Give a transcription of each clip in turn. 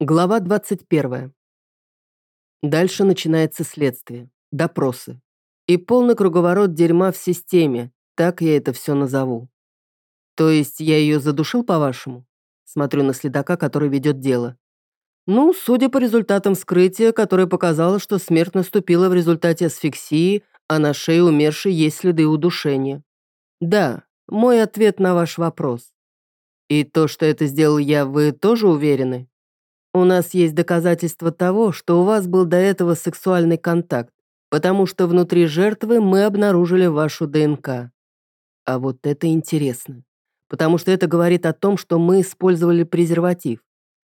Глава 21. Дальше начинается следствие, допросы. И полный круговорот дерьма в системе, так я это все назову. То есть я ее задушил, по-вашему? Смотрю на следака, который ведет дело. Ну, судя по результатам вскрытия, которое показало, что смерть наступила в результате асфиксии, а на шее умершей есть следы удушения. Да, мой ответ на ваш вопрос. И то, что это сделал я, вы тоже уверены? У нас есть доказательства того, что у вас был до этого сексуальный контакт, потому что внутри жертвы мы обнаружили вашу ДНК. А вот это интересно, потому что это говорит о том, что мы использовали презерватив.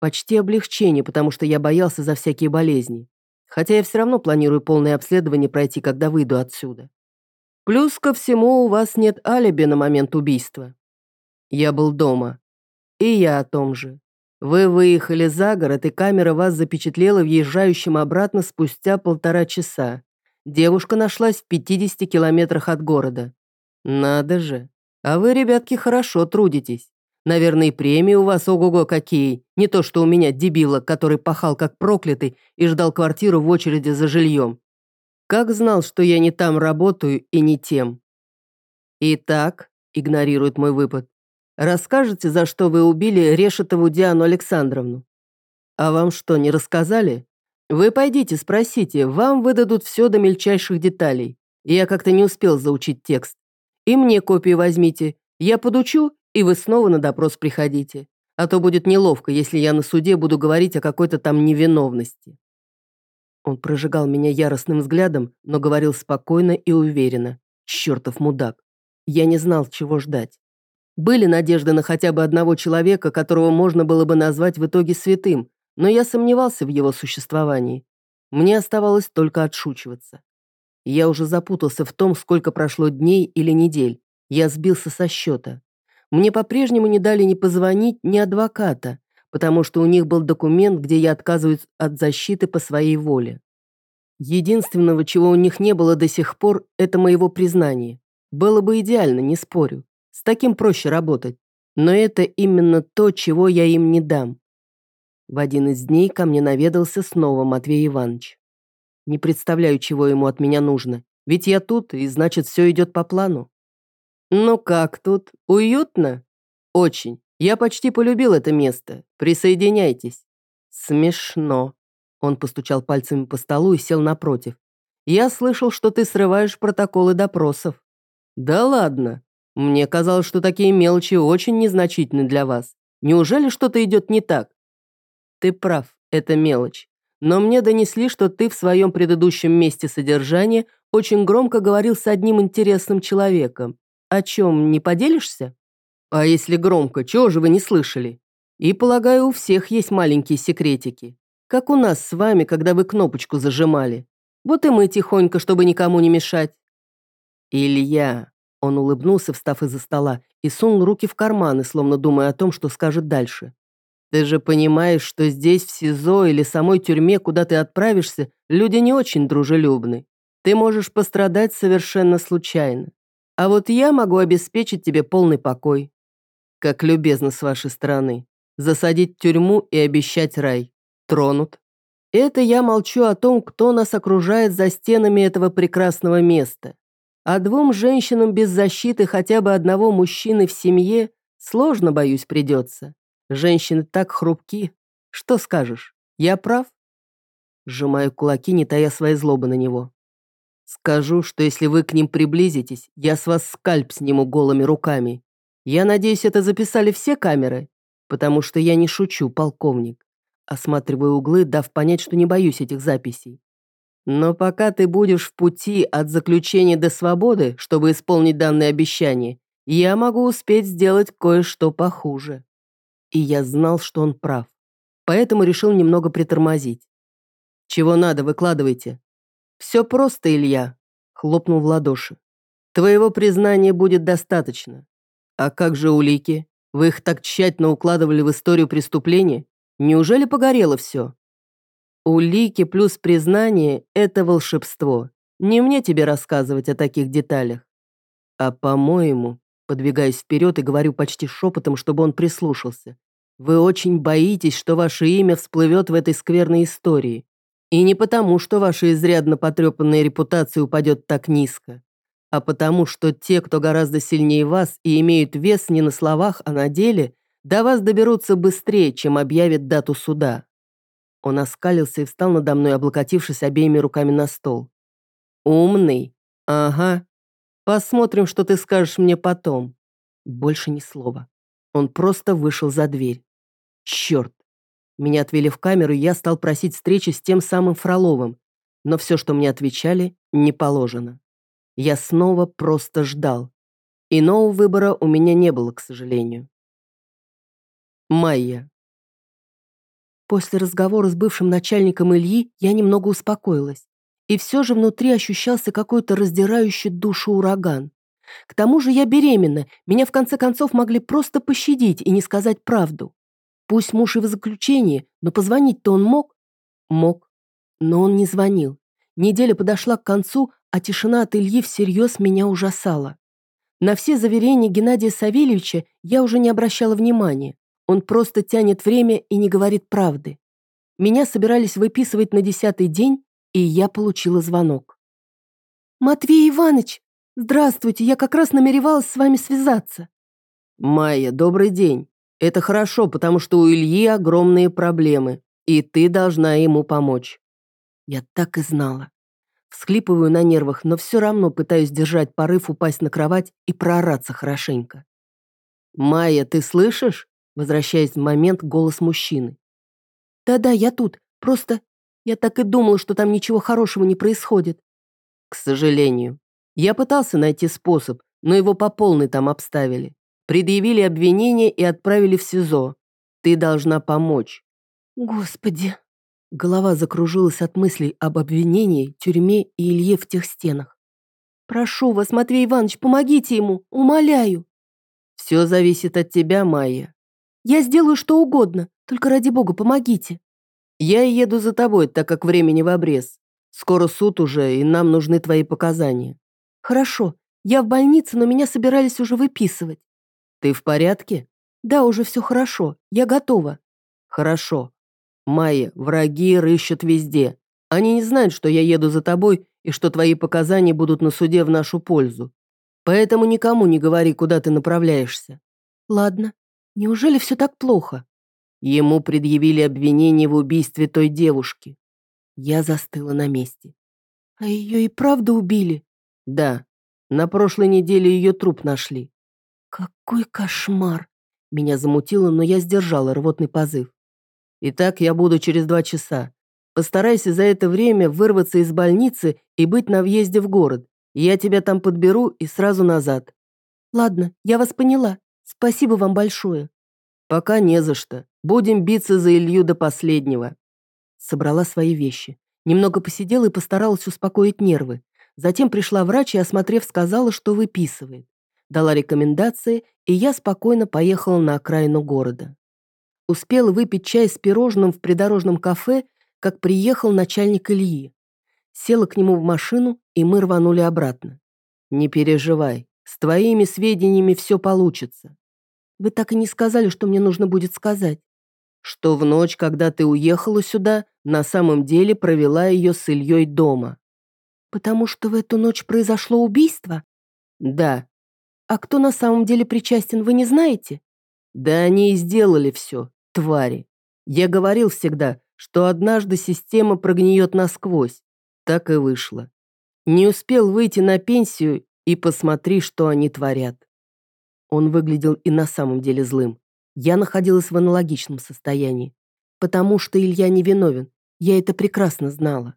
Почти облегчение, потому что я боялся за всякие болезни. Хотя я все равно планирую полное обследование пройти, когда выйду отсюда. Плюс ко всему у вас нет алиби на момент убийства. Я был дома. И я о том же. Вы выехали за город, и камера вас запечатлела въезжающим обратно спустя полтора часа. Девушка нашлась в 50 километрах от города. Надо же. А вы, ребятки, хорошо трудитесь. Наверное, и премии у вас ого-го какие. Не то, что у меня дебила, который пахал как проклятый и ждал квартиру в очереди за жильем. Как знал, что я не там работаю и не тем. Итак, игнорирует мой выпад, Расскажете, за что вы убили Решетову Диану Александровну? А вам что, не рассказали? Вы пойдите, спросите, вам выдадут все до мельчайших деталей. Я как-то не успел заучить текст. И мне копию возьмите. Я подучу, и вы снова на допрос приходите. А то будет неловко, если я на суде буду говорить о какой-то там невиновности. Он прожигал меня яростным взглядом, но говорил спокойно и уверенно. Чертов мудак. Я не знал, чего ждать. Были надежды на хотя бы одного человека, которого можно было бы назвать в итоге святым, но я сомневался в его существовании. Мне оставалось только отшучиваться. Я уже запутался в том, сколько прошло дней или недель. Я сбился со счета. Мне по-прежнему не дали ни позвонить, ни адвоката, потому что у них был документ, где я отказываюсь от защиты по своей воле. Единственного, чего у них не было до сих пор, это моего признания. Было бы идеально, не спорю. С таким проще работать. Но это именно то, чего я им не дам. В один из дней ко мне наведался снова Матвей Иванович. Не представляю, чего ему от меня нужно. Ведь я тут, и значит, все идет по плану. Ну как тут? Уютно? Очень. Я почти полюбил это место. Присоединяйтесь. Смешно. Он постучал пальцами по столу и сел напротив. Я слышал, что ты срываешь протоколы допросов. Да ладно. Мне казалось, что такие мелочи очень незначительны для вас. Неужели что-то идет не так? Ты прав, это мелочь. Но мне донесли, что ты в своем предыдущем месте содержания очень громко говорил с одним интересным человеком. О чем, не поделишься? А если громко, чего же вы не слышали? И, полагаю, у всех есть маленькие секретики. Как у нас с вами, когда вы кнопочку зажимали. Вот и мы тихонько, чтобы никому не мешать. Илья, он улыбнулся, встав из-за стола, и сунул руки в карманы, словно думая о том, что скажет дальше. «Ты же понимаешь, что здесь, в СИЗО или самой тюрьме, куда ты отправишься, люди не очень дружелюбны. Ты можешь пострадать совершенно случайно. А вот я могу обеспечить тебе полный покой. Как любезно с вашей стороны. Засадить в тюрьму и обещать рай. Тронут. Это я молчу о том, кто нас окружает за стенами этого прекрасного места. А двум женщинам без защиты хотя бы одного мужчины в семье сложно, боюсь, придется. Женщины так хрупки. Что скажешь, я прав? Сжимаю кулаки, не тая своей злобы на него. Скажу, что если вы к ним приблизитесь, я с вас скальп сниму голыми руками. Я надеюсь, это записали все камеры, потому что я не шучу, полковник. Осматриваю углы, дав понять, что не боюсь этих записей. Но пока ты будешь в пути от заключения до свободы, чтобы исполнить данное обещание, я могу успеть сделать кое-что похуже. И я знал, что он прав. Поэтому решил немного притормозить. Чего надо, выкладывайте. Все просто, Илья, хлопнул в ладоши. Твоего признания будет достаточно. А как же улики? Вы их так тщательно укладывали в историю преступления? Неужели погорело все? Улики плюс признание – это волшебство. Не мне тебе рассказывать о таких деталях. А по-моему, подвигаясь вперед и говорю почти шепотом, чтобы он прислушался, Вы очень боитесь, что ваше имя всплывет в этой скверной истории. И не потому, что ваша изрядно потрепанная репутация упадет так низко, а потому, что те, кто гораздо сильнее вас и имеют вес не на словах, а на деле, до вас доберутся быстрее, чем объявят дату суда. Он оскалился и встал надо мной, облокотившись обеими руками на стол. «Умный? Ага. Посмотрим, что ты скажешь мне потом». Больше ни слова. Он просто вышел за дверь. Черт. Меня отвели в камеру, и я стал просить встречи с тем самым Фроловым, но все, что мне отвечали, не положено. Я снова просто ждал. Иного выбора у меня не было, к сожалению. Майя. После разговора с бывшим начальником Ильи я немного успокоилась. И все же внутри ощущался какой-то раздирающий душу ураган. К тому же я беременна, меня в конце концов могли просто пощадить и не сказать правду. Пусть муж и в заключении, но позвонить-то он мог? Мог. Но он не звонил. Неделя подошла к концу, а тишина от Ильи всерьез меня ужасала. На все заверения Геннадия Савельевича я уже не обращала внимания. Он просто тянет время и не говорит правды. Меня собирались выписывать на десятый день, и я получила звонок. «Матвей Иванович, здравствуйте, я как раз намеревалась с вами связаться». «Майя, добрый день. Это хорошо, потому что у Ильи огромные проблемы, и ты должна ему помочь». Я так и знала. Всхлипываю на нервах, но все равно пытаюсь держать порыв упасть на кровать и проораться хорошенько. «Майя, ты слышишь?» Возвращаясь в момент, голос мужчины. «Да-да, я тут. Просто я так и думала, что там ничего хорошего не происходит». «К сожалению. Я пытался найти способ, но его по полной там обставили. Предъявили обвинение и отправили в СИЗО. Ты должна помочь». «Господи». Голова закружилась от мыслей об обвинении, тюрьме и Илье в тех стенах. «Прошу вас, Матвей Иванович, помогите ему, умоляю». «Все зависит от тебя, Майя. Я сделаю что угодно, только ради бога помогите. Я еду за тобой, так как времени в обрез. Скоро суд уже, и нам нужны твои показания. Хорошо, я в больнице, но меня собирались уже выписывать. Ты в порядке? Да, уже все хорошо, я готова. Хорошо. Майя, враги рыщут везде. Они не знают, что я еду за тобой и что твои показания будут на суде в нашу пользу. Поэтому никому не говори, куда ты направляешься. Ладно, Неужели все так плохо? Ему предъявили обвинение в убийстве той девушки. Я застыла на месте. А ее и правда убили? Да. На прошлой неделе ее труп нашли. Какой кошмар! Меня замутило, но я сдержала рвотный позыв. Итак, я буду через два часа. Постарайся за это время вырваться из больницы и быть на въезде в город. Я тебя там подберу и сразу назад. Ладно, я вас поняла. Спасибо вам большое. Пока не за что. Будем биться за Илью до последнего. Собрала свои вещи. Немного посидела и постаралась успокоить нервы. Затем пришла врач и, осмотрев, сказала, что выписывает. Дала рекомендации, и я спокойно поехала на окраину города. Успела выпить чай с пирожным в придорожном кафе, как приехал начальник Ильи. Села к нему в машину, и мы рванули обратно. «Не переживай, с твоими сведениями все получится. Вы так и не сказали, что мне нужно будет сказать. Что в ночь, когда ты уехала сюда, на самом деле провела ее с Ильей дома. Потому что в эту ночь произошло убийство? Да. А кто на самом деле причастен, вы не знаете? Да они и сделали все, твари. Я говорил всегда, что однажды система прогниет насквозь. Так и вышло. Не успел выйти на пенсию и посмотри, что они творят. Он выглядел и на самом деле злым. Я находилась в аналогичном состоянии. Потому что Илья не виновен. Я это прекрасно знала.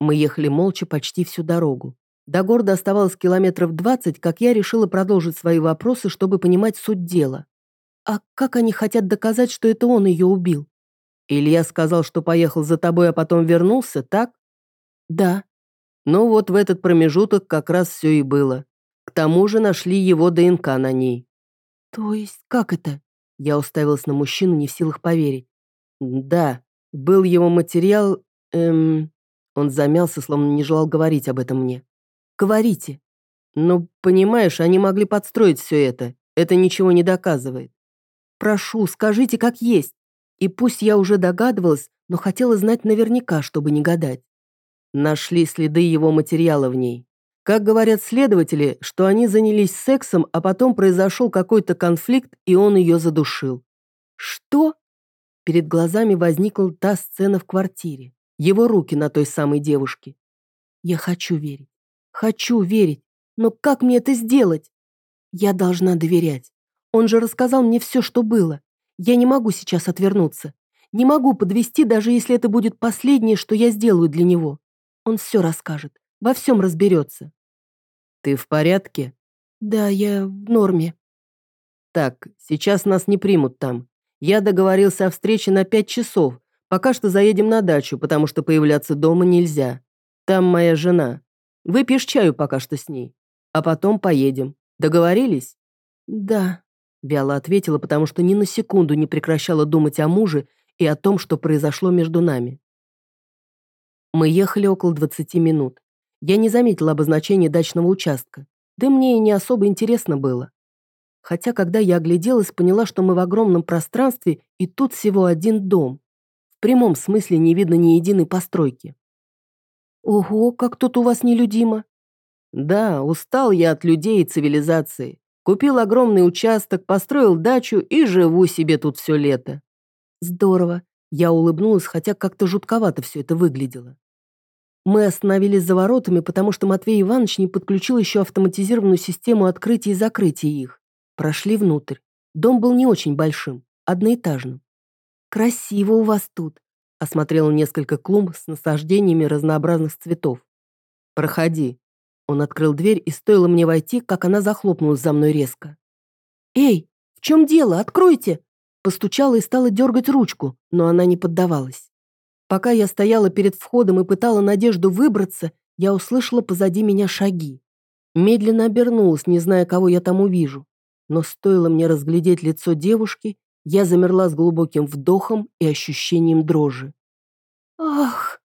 Мы ехали молча почти всю дорогу. До города оставалось километров двадцать, как я решила продолжить свои вопросы, чтобы понимать суть дела. А как они хотят доказать, что это он ее убил? Илья сказал, что поехал за тобой, а потом вернулся, так? Да. Ну вот в этот промежуток как раз все и было. К тому же нашли его ДНК на ней. То есть как это? Я уставилась на мужчину, не в силах поверить. Да, был его материал... Эм... Он замялся, словно не желал говорить об этом мне. Говорите. Ну, понимаешь, они могли подстроить все это. Это ничего не доказывает. прошу, скажите, как есть. И пусть я уже догадывалась, но хотела знать наверняка, чтобы не гадать. Нашли следы его материала в ней. Как говорят следователи, что они занялись сексом, а потом произошел какой-то конфликт, и он ее задушил. Что? Перед глазами возникла та сцена в квартире. Его руки на той самой девушке. Я хочу верить. Хочу верить. Но как мне это сделать? Я должна доверять. Он же рассказал мне все, что было. Я не могу сейчас отвернуться. Не могу подвести, даже если это будет последнее, что я сделаю для него. Он все расскажет, во всем разберется. Ты в порядке? Да, я в норме. Так, сейчас нас не примут там. Я договорился о встрече на пять часов. Пока что заедем на дачу, потому что появляться дома нельзя. Там моя жена. Выпьешь чаю пока что с ней. А потом поедем. Договорились? Да, вяло ответила, потому что ни на секунду не прекращала думать о муже и о том, что произошло между нами. Мы ехали около 20 минут. Я не заметила обозначения дачного участка, да мне и не особо интересно было. Хотя, когда я огляделась, поняла, что мы в огромном пространстве, и тут всего один дом. В прямом смысле не видно ни единой постройки. «Ого, как тут у вас нелюдимо!» «Да, устал я от людей и цивилизации. Купил огромный участок, построил дачу и живу себе тут все лето». «Здорово!» Я улыбнулась, хотя как-то жутковато все это выглядело. Мы остановились за воротами, потому что Матвей Иванович не подключил еще автоматизированную систему открытия и закрытия их. Прошли внутрь. Дом был не очень большим, одноэтажным. «Красиво у вас тут», — осмотрела несколько клумб с насаждениями разнообразных цветов. «Проходи». Он открыл дверь, и стоило мне войти, как она захлопнулась за мной резко. «Эй, в чем дело? Откройте!» Постучала и стала дергать ручку, но она не поддавалась. Пока я стояла перед входом и пытала Надежду выбраться, я услышала позади меня шаги. Медленно обернулась, не зная, кого я там увижу. Но стоило мне разглядеть лицо девушки, я замерла с глубоким вдохом и ощущением дрожи. «Ах!»